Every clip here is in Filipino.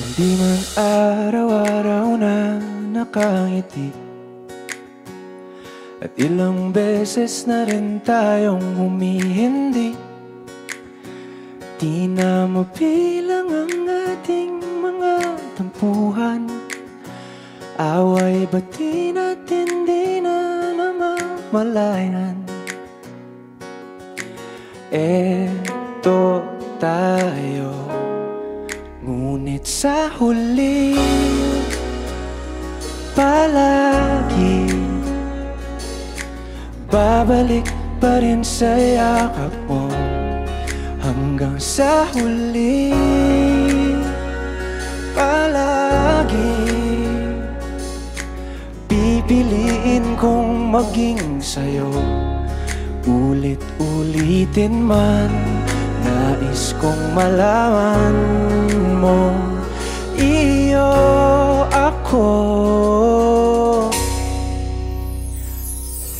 Di man araw-araw na nakangiti. At ilang beses na rin tayong humihindi. Di na mabilang ang ating mga tampuhan. Away ba't di natin di na namamalayan? Eto tayo Ngunit sa huli Palagi Babalik pa rin sa yakap mo. Hanggang sa huli Palagi Pipiliin kong maging sa'yo. Ulit-ulitin man Nais kong malaman mo Iyo ako.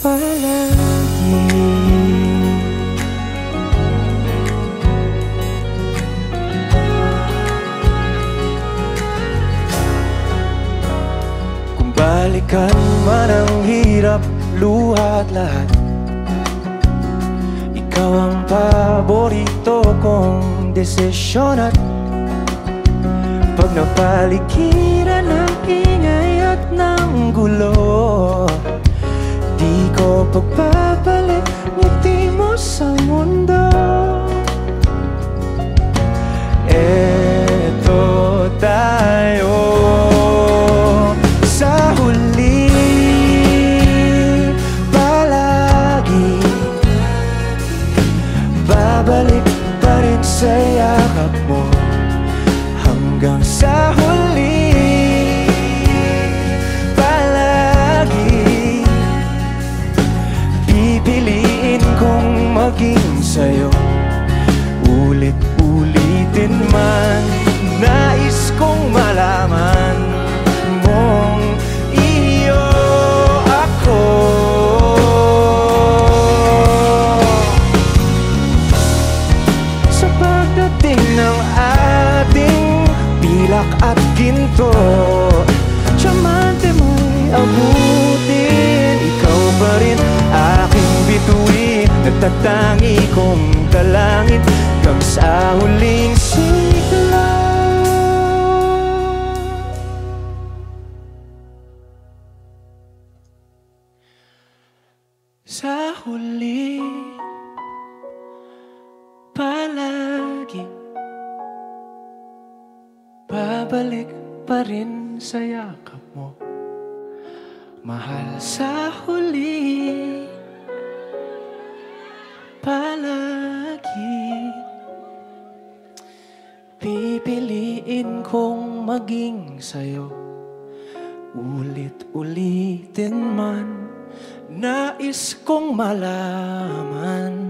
Palagi. Kung balikan man ang hirap, luha at lahat Ikaw ang paborito kong desisyon at Pag napaligiran ng ingay at ng gulo Di ko pagbabalik ngiti mo sa mundo. Eto tayo maging sa'yo. Ulit-ulitin man Nais kong malaman mong iyo ako. Sa pagdating ng ating pilak at ginto Diamante mo'y abutin Nagtatangi kong dalangin Hanggang sa huling sigla. Sa huli Palagi Babalik pa rin sa yakap mo. Mahal sa huli Pipiliin kong maging sa'yo. Ulit-ulitin man Nais kong malaman